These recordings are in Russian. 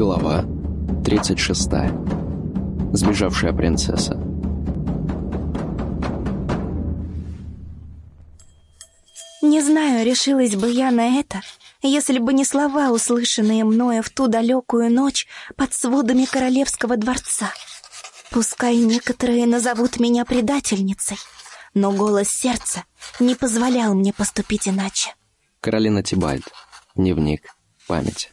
Глава 36. Сбежавшая принцесса. Не знаю, решилась бы я на это, если бы не слова, услышанные мною в ту далекую ночь под сводами королевского дворца. Пускай некоторые назовут меня предательницей, но голос сердца не позволял мне поступить иначе. Каролина Тибальд. Дневник. Память.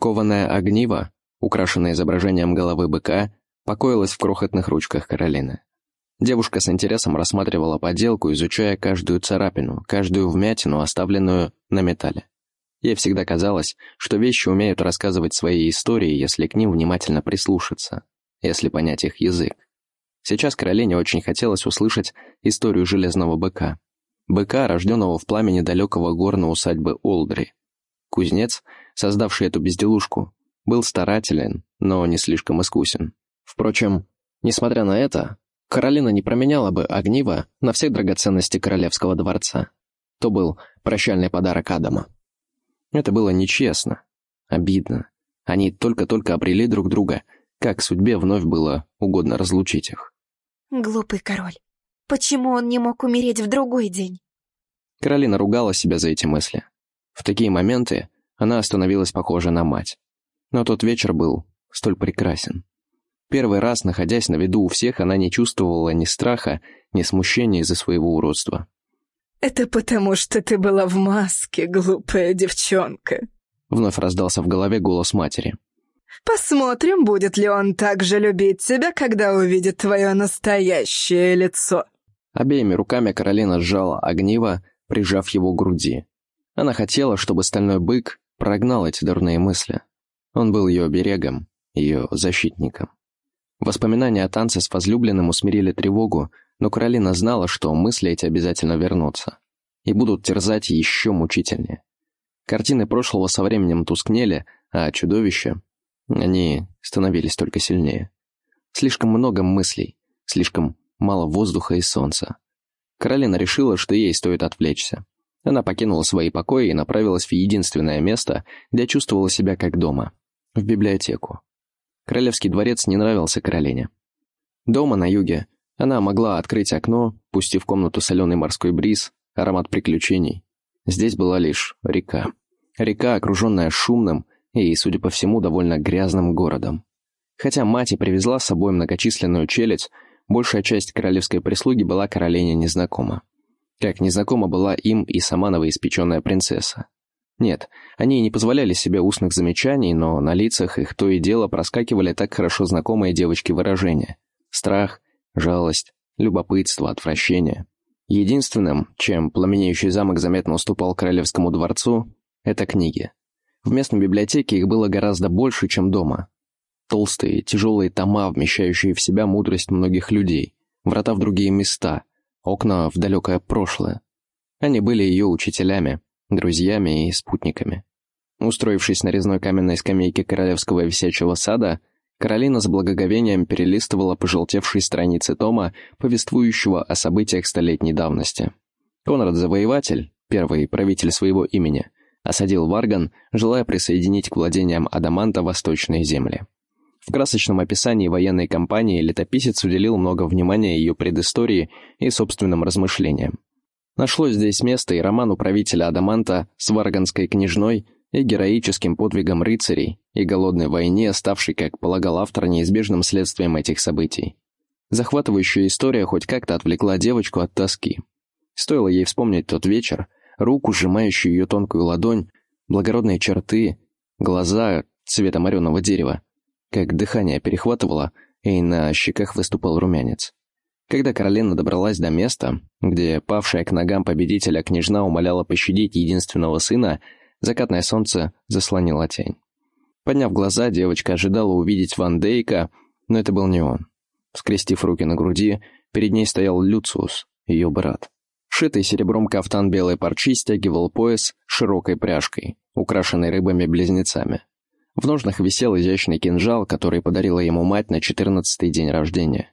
Кованое огниво, украшенное изображением головы быка, покоилось в крохотных ручках Каролины. Девушка с интересом рассматривала поделку, изучая каждую царапину, каждую вмятину, оставленную на металле. Ей всегда казалось, что вещи умеют рассказывать свои истории, если к ним внимательно прислушаться, если понять их язык. Сейчас Каролине очень хотелось услышать историю Железного Быка. Быка, рожденного в пламени далекого горной усадьбы Олдри. Кузнец, создавший эту безделушку, был старателен, но не слишком искусен. Впрочем, несмотря на это, Каролина не променяла бы огниво на все драгоценности королевского дворца. То был прощальный подарок Адама. Это было нечестно, обидно. Они только-только обрели друг друга, как судьбе вновь было угодно разлучить их. Глупый король. Почему он не мог умереть в другой день? Каролина ругала себя за эти мысли. В такие моменты она становилась похожа на мать. Но тот вечер был столь прекрасен. Первый раз, находясь на виду у всех, она не чувствовала ни страха, ни смущения из-за своего уродства. «Это потому, что ты была в маске, глупая девчонка», — вновь раздался в голове голос матери. «Посмотрим, будет ли он так же любить тебя, когда увидит твое настоящее лицо». Обеими руками Каролина сжала огниво, прижав его к груди. Она хотела, чтобы стальной бык прогнал эти дурные мысли. Он был ее берегом, ее защитником. Воспоминания о танце с возлюбленным усмирили тревогу, но Каролина знала, что мысли эти обязательно вернутся. И будут терзать еще мучительнее. Картины прошлого со временем тускнели, а чудовища... Они становились только сильнее. Слишком много мыслей, слишком мало воздуха и солнца. Каролина решила, что ей стоит отвлечься. Она покинула свои покои и направилась в единственное место, где чувствовала себя как дома — в библиотеку. Королевский дворец не нравился Каролине. Дома на юге она могла открыть окно, пустив в комнату соленый морской бриз, аромат приключений. Здесь была лишь река. Река, окруженная шумным и, судя по всему, довольно грязным городом. Хотя мать и привезла с собой многочисленную челядь, большая часть королевской прислуги была Каролине незнакома. Как незнакома была им и сама новоиспеченная принцесса. Нет, они не позволяли себе устных замечаний, но на лицах их то и дело проскакивали так хорошо знакомые девочке выражения. Страх, жалость, любопытство, отвращение. Единственным, чем пламенеющий замок заметно уступал королевскому дворцу, это книги. В местной библиотеке их было гораздо больше, чем дома. Толстые, тяжелые тома, вмещающие в себя мудрость многих людей, врата в другие места, окна в далекое прошлое. Они были ее учителями, друзьями и спутниками. Устроившись на резной каменной скамейке королевского висячего сада, Каролина с благоговением перелистывала пожелтевшие страницы тома, повествующего о событиях столетней давности. Конрад Завоеватель, первый правитель своего имени, осадил Варган, желая присоединить к владениям Адаманта восточные земли. В красочном описании военной кампании летописец уделил много внимания ее предыстории и собственным размышлениям. Нашлось здесь место и роману правителя Адаманта с варганской княжной, и героическим подвигом рыцарей, и голодной войне, ставшей, как полагал автор, неизбежным следствием этих событий. Захватывающая история хоть как-то отвлекла девочку от тоски. Стоило ей вспомнить тот вечер, руку, сжимающую ее тонкую ладонь, благородные черты, глаза цвета мореного дерева, как дыхание перехватывало, и на щеках выступал румянец. Когда Каролина добралась до места, где павшая к ногам победителя княжна умоляла пощадить единственного сына, закатное солнце заслонило тень. Подняв глаза, девочка ожидала увидеть Ван Дейка, но это был не он. Скрестив руки на груди, перед ней стоял Люциус, ее брат. Шитый серебром кафтан белой парчи стягивал пояс широкой пряжкой, украшенной рыбами-близнецами. В ножнах висел изящный кинжал, который подарила ему мать на четырнадцатый день рождения.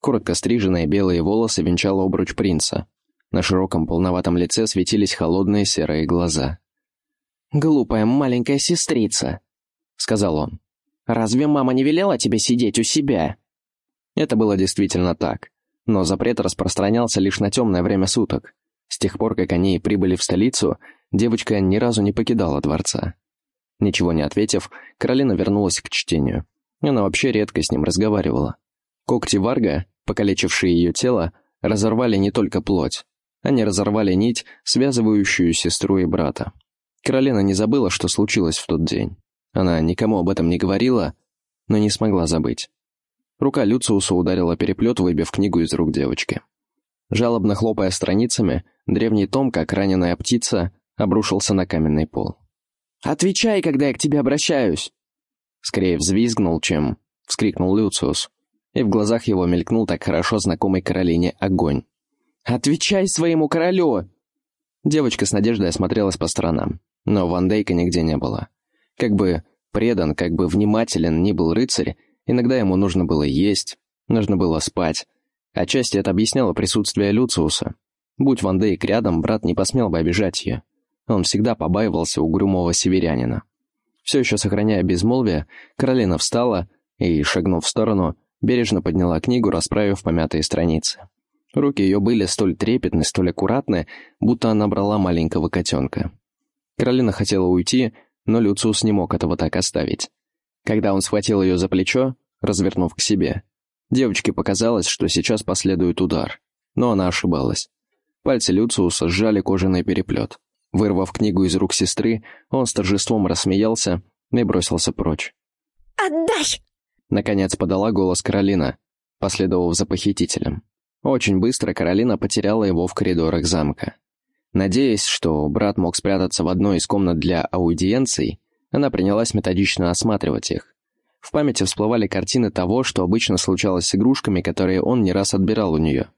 Коротко стриженные белые волосы венчал обруч принца. На широком полноватом лице светились холодные серые глаза. «Глупая маленькая сестрица», сказал он. «Разве мама не велела тебе сидеть у себя?» Это было действительно так, но запрет распространялся лишь на темное время суток. С тех пор, как они прибыли в столицу, девочка ни разу не покидала дворца. Ничего не ответив, Каролина вернулась к чтению. Она вообще редко с ним разговаривала. Когти Варга, покалечившие ее тело, разорвали не только плоть. Они разорвали нить, связывающую сестру и брата. Каролина не забыла, что случилось в тот день. Она никому об этом не говорила, но не смогла забыть. Рука Люциуса ударила переплет, выбив книгу из рук девочки. Жалобно хлопая страницами, древний том, как раненая птица, обрушился на каменный пол. «Отвечай, когда я к тебе обращаюсь!» Скорее взвизгнул, чем вскрикнул Люциус, и в глазах его мелькнул так хорошо знакомый Каролине огонь. «Отвечай своему королю!» Девочка с надеждой осмотрелась по сторонам, но Ван Дейка нигде не было. Как бы предан, как бы внимателен ни был рыцарь, иногда ему нужно было есть, нужно было спать. Отчасти это объясняло присутствие Люциуса. Будь Ван Дейк рядом, брат не посмел бы обижать ее. Он всегда побаивался угрюмого северянина. Все еще сохраняя безмолвие, Каролина встала и, шагнув в сторону, бережно подняла книгу, расправив помятые страницы. Руки ее были столь трепетны, столь аккуратны, будто она брала маленького котенка. Каролина хотела уйти, но Люциус не мог этого так оставить. Когда он схватил ее за плечо, развернув к себе, девочке показалось, что сейчас последует удар. Но она ошибалась. Пальцы Люциуса сжали кожаный переплет. Вырвав книгу из рук сестры, он с торжеством рассмеялся и бросился прочь. «Отдай!» Наконец подала голос Каролина, последовав за похитителем. Очень быстро Каролина потеряла его в коридорах замка. Надеясь, что брат мог спрятаться в одной из комнат для аудиенций, она принялась методично осматривать их. В памяти всплывали картины того, что обычно случалось с игрушками, которые он не раз отбирал у нее.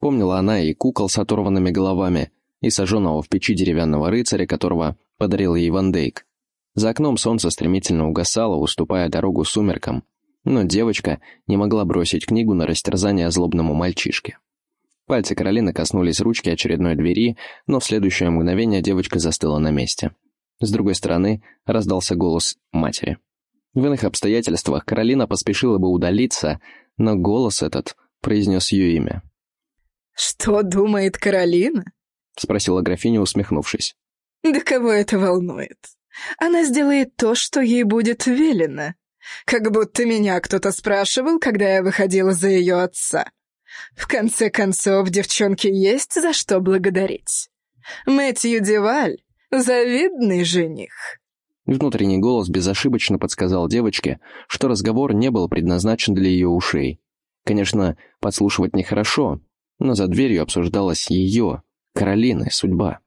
Помнила она и кукол с оторванными головами, и сожженного в печи деревянного рыцаря, которого подарил ей Ван Дейк. За окном солнце стремительно угасало, уступая дорогу сумеркам, но девочка не могла бросить книгу на растерзание злобному мальчишке. Пальцы Каролины коснулись ручки очередной двери, но в следующее мгновение девочка застыла на месте. С другой стороны раздался голос матери. В иных обстоятельствах Каролина поспешила бы удалиться, но голос этот произнес ее имя. «Что думает Каролина?» — спросила графиня, усмехнувшись. «Да кого это волнует? Она сделает то, что ей будет велено. Как будто меня кто-то спрашивал, когда я выходила за ее отца. В конце концов, девчонке есть за что благодарить. Мэтью Деваль — завидный жених». Внутренний голос безошибочно подсказал девочке, что разговор не был предназначен для ее ушей. Конечно, подслушивать нехорошо, но за дверью обсуждалась ее, Каролины, судьба.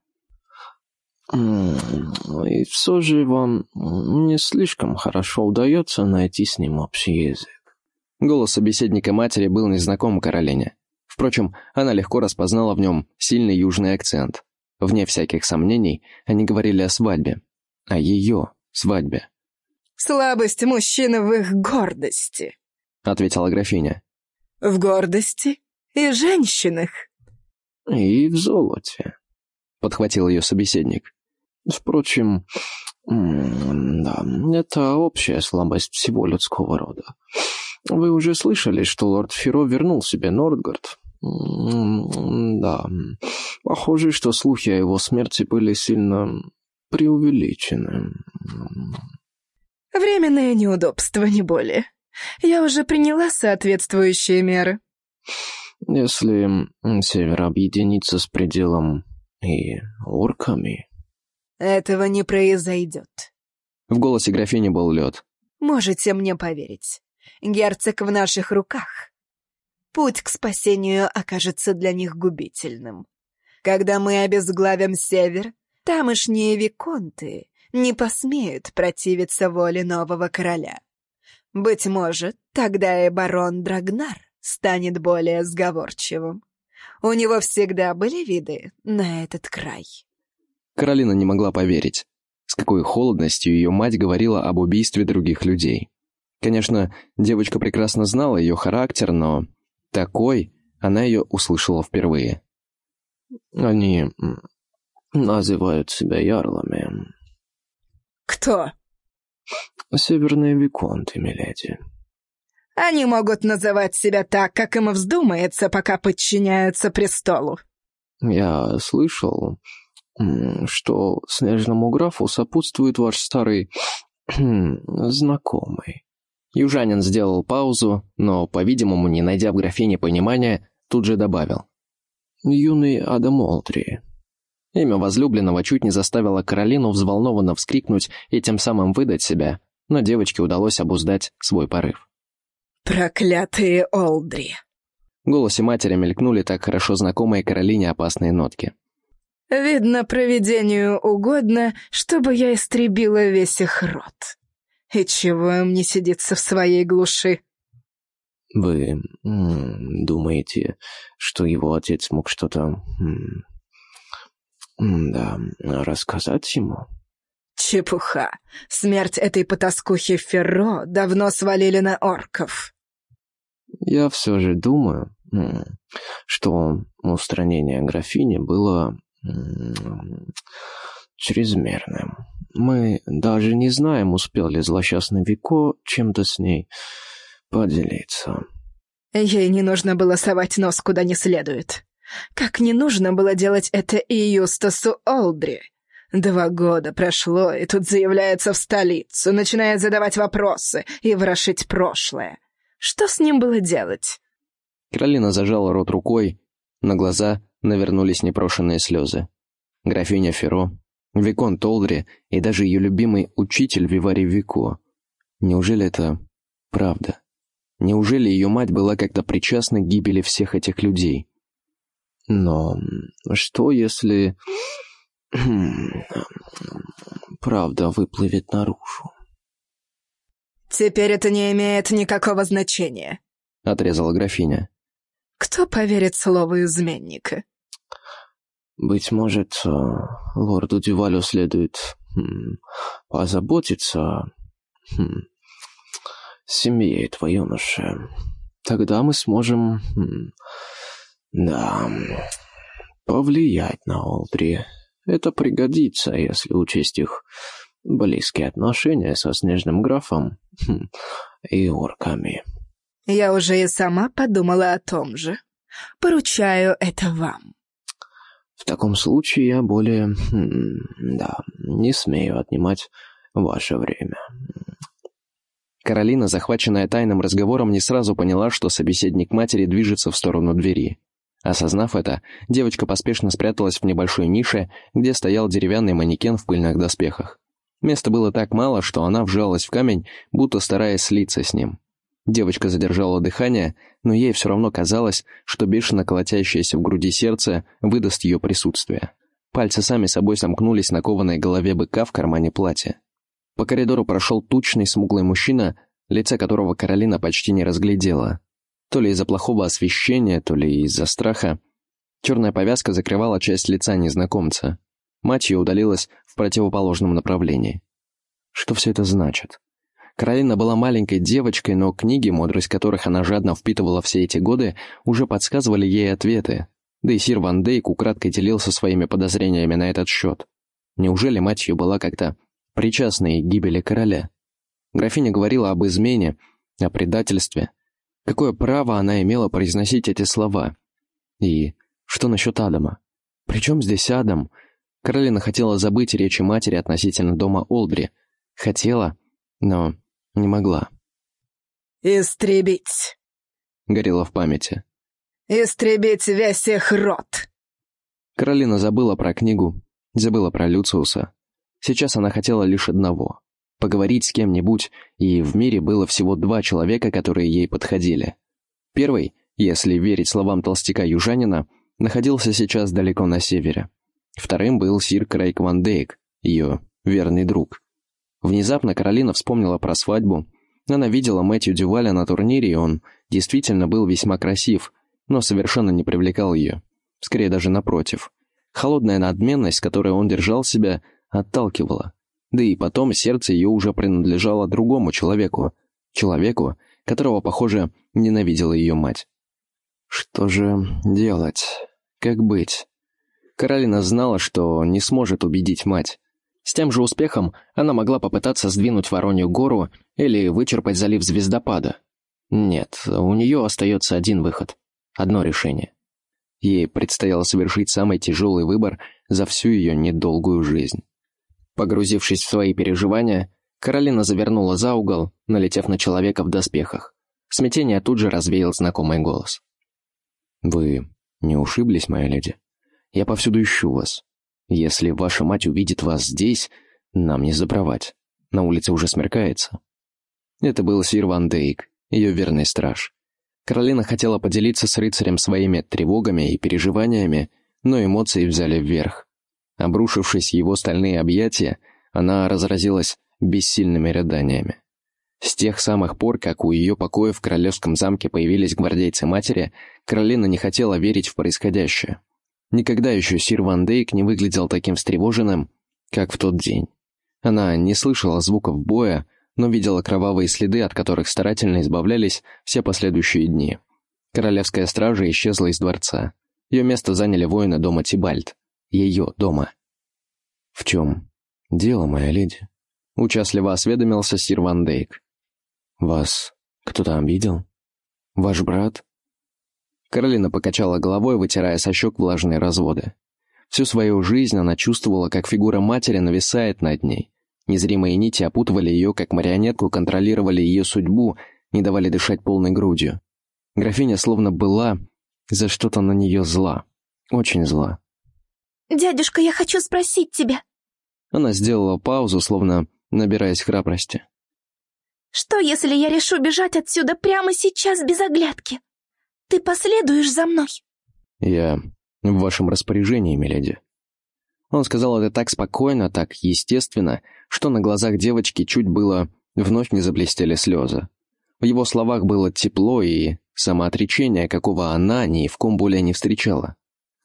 И все же вам не слишком хорошо удается найти с ним общий язык. Голос собеседника матери был незнаком Каролине. Впрочем, она легко распознала в нем сильный южный акцент. Вне всяких сомнений, они говорили о свадьбе. О ее свадьбе. «Слабость мужчины в их гордости», — ответила графиня. «В гордости и женщинах». «И в золоте», — подхватил ее собеседник. «Впрочем, да, это общая слабость всего людского рода. Вы уже слышали, что лорд Феро вернул себе Нордгард?» «Да, похоже, что слухи о его смерти были сильно преувеличены». «Временное неудобство, не более. Я уже приняла соответствующие меры». Если Север объединится с пределом и орками... Этого не произойдет. В голосе графини был лед. Можете мне поверить. Герцог в наших руках. Путь к спасению окажется для них губительным. Когда мы обезглавим Север, тамошние виконты не посмеют противиться воле нового короля. Быть может, тогда и барон Драгнар станет более сговорчивым. У него всегда были виды на этот край. Каролина не могла поверить, с какой холодностью ее мать говорила об убийстве других людей. Конечно, девочка прекрасно знала ее характер, но такой она ее услышала впервые. «Они называют себя ярлами». «Кто?» северные виконты, миледи». «Они могут называть себя так, как им вздумается, пока подчиняются престолу». «Я слышал, что снежному графу сопутствует ваш старый знакомый». Южанин сделал паузу, но, по-видимому, не найдя в графине понимания, тут же добавил. «Юный Адам Олтри». Имя возлюбленного чуть не заставило Каролину взволнованно вскрикнуть и тем самым выдать себя, но девочке удалось обуздать свой порыв. «Проклятые Олдри!» В голосе матери мелькнули так хорошо знакомые Каролине опасные нотки. «Видно, провидению угодно, чтобы я истребила весь их род. И чего им не сидится в своей глуши?» «Вы думаете, что его отец мог что-то... да, рассказать ему?» «Чепуха! Смерть этой потаскухи Ферро давно свалили на орков!» «Я все же думаю, что устранение графини было чрезмерным. Мы даже не знаем, успел ли злосчастный Вико чем-то с ней поделиться». Ей не нужно было совать нос куда не следует. Как не нужно было делать это и Юстасу Олдри. Два года прошло, и тут заявляется в столицу, начинает задавать вопросы и ворошить прошлое. Что с ним было делать? Каролина зажала рот рукой, на глаза навернулись непрошенные слезы. Графиня Феро, Викон Толдри и даже ее любимый учитель Вивари Вико. Неужели это правда? Неужели ее мать была как-то причастна к гибели всех этих людей? Но что если правда выплывет наружу. «Теперь это не имеет никакого значения», — отрезала графиня. «Кто поверит слову изменника?» «Быть может, э, лорду Дювалю следует хм, позаботиться о хм, семье этого юноши. Тогда мы сможем, хм, да, повлиять на Олдри это пригодится, если учесть их близкие отношения со Снежным графом хм, и орками. Я уже и сама подумала о том же. Поручаю это вам. В таком случае я более... Хм, да, не смею отнимать ваше время. Каролина, захваченная тайным разговором, не сразу поняла, что собеседник матери движется в сторону двери. Осознав это, девочка поспешно спряталась в небольшой нише, где стоял деревянный манекен в пыльных доспехах. Места было так мало, что она вжалась в камень, будто стараясь слиться с ним. Девочка задержала дыхание, но ей все равно казалось, что бешено колотящееся в груди сердце выдаст ее присутствие. Пальцы сами собой сомкнулись на кованой голове быка в кармане платья. По коридору прошел тучный смуглый мужчина, лица которого Каролина почти не разглядела. То ли из-за плохого освещения, то ли из-за страха. Черная повязка закрывала часть лица незнакомца. Мать ее удалилась в противоположном направлении. Что все это значит? Каролина была маленькой девочкой, но книги, мудрость которых она жадно впитывала все эти годы, уже подсказывали ей ответы. Да и сир Ван Дейк украдкой делился своими подозрениями на этот счет. Неужели мать ее была как-то причастной к гибели короля? Графиня говорила об измене, о предательстве — Какое право она имела произносить эти слова? И что насчет Адама? Причем здесь Адам? Каролина хотела забыть речи матери относительно дома Олдри. Хотела, но не могла. «Истребить!» — горело в памяти. «Истребить весь их род!» Каролина забыла про книгу, забыла про Люциуса. Сейчас она хотела лишь одного поговорить с кем-нибудь, и в мире было всего два человека, которые ей подходили. Первый, если верить словам толстяка-южанина, находился сейчас далеко на севере. Вторым был сир Крейг Ван Дейк, ее верный друг. Внезапно Каролина вспомнила про свадьбу. Она видела Мэтью Дюваля на турнире, и он действительно был весьма красив, но совершенно не привлекал ее. Скорее даже напротив. Холодная надменность, которой он держал себя, отталкивала. Да и потом сердце ее уже принадлежало другому человеку. Человеку, которого, похоже, ненавидела ее мать. Что же делать? Как быть? Каролина знала, что не сможет убедить мать. С тем же успехом она могла попытаться сдвинуть Воронью гору или вычерпать залив звездопада. Нет, у нее остается один выход, одно решение. Ей предстояло совершить самый тяжелый выбор за всю ее недолгую жизнь. Погрузившись в свои переживания, Каролина завернула за угол, налетев на человека в доспехах. Смятение тут же развеял знакомый голос. «Вы не ушиблись, моя леди? Я повсюду ищу вас. Если ваша мать увидит вас здесь, нам не забровать. На улице уже смеркается». Это был сир Ван Дейк, ее верный страж. Каролина хотела поделиться с рыцарем своими тревогами и переживаниями, но эмоции взяли вверх. Обрушившись его стальные объятия, она разразилась бессильными рыданиями. С тех самых пор, как у ее покоя в королевском замке появились гвардейцы матери, Каролина не хотела верить в происходящее. Никогда еще сир Ван Дейк не выглядел таким встревоженным, как в тот день. Она не слышала звуков боя, но видела кровавые следы, от которых старательно избавлялись все последующие дни. Королевская стража исчезла из дворца. Ее место заняли воины дома Тибальт. Ее дома. «В чем дело, моя леди?» Участливо осведомился сир Ван Дейк. «Вас кто-то обидел? Ваш брат?» Каролина покачала головой, вытирая со щек влажные разводы. Всю свою жизнь она чувствовала, как фигура матери нависает над ней. Незримые нити опутывали ее, как марионетку, контролировали ее судьбу, не давали дышать полной грудью. Графиня словно была за что-то на нее зла. Очень зла. «Дядюшка, я хочу спросить тебя». Она сделала паузу, словно набираясь храбрости. «Что, если я решу бежать отсюда прямо сейчас без оглядки? Ты последуешь за мной?» «Я в вашем распоряжении, миледи». Он сказал это так спокойно, так естественно, что на глазах девочки чуть было вновь не заблестели слезы. В его словах было тепло и самоотречение, какого она ни в ком более не встречала.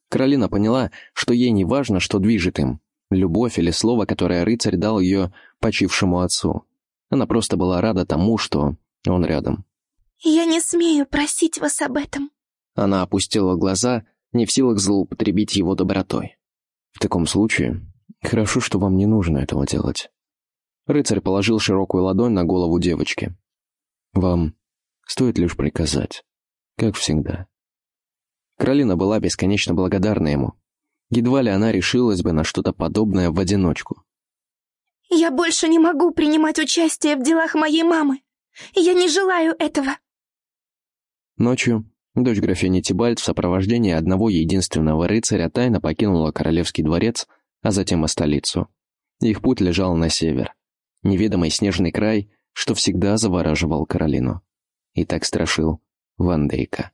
Каролина поняла, что ей не важно, что движет им, любовь или слово, которое рыцарь дал ее почившему отцу. Она просто была рада тому, что он рядом. «Я не смею просить вас об этом». Она опустила глаза, не в силах злоупотребить его добротой. «В таком случае, хорошо, что вам не нужно этого делать». Рыцарь положил широкую ладонь на голову девочки. «Вам стоит лишь приказать, как всегда». Каролина была бесконечно благодарна ему. Едва ли она решилась бы на что-то подобное в одиночку. «Я больше не могу принимать участие в делах моей мамы. Я не желаю этого». Ночью дочь графини Тибальд в сопровождении одного единственного рыцаря тайно покинула королевский дворец, а затем и столицу. Их путь лежал на север. Неведомый снежный край, что всегда завораживал Каролину. И так страшил Ван Дейка.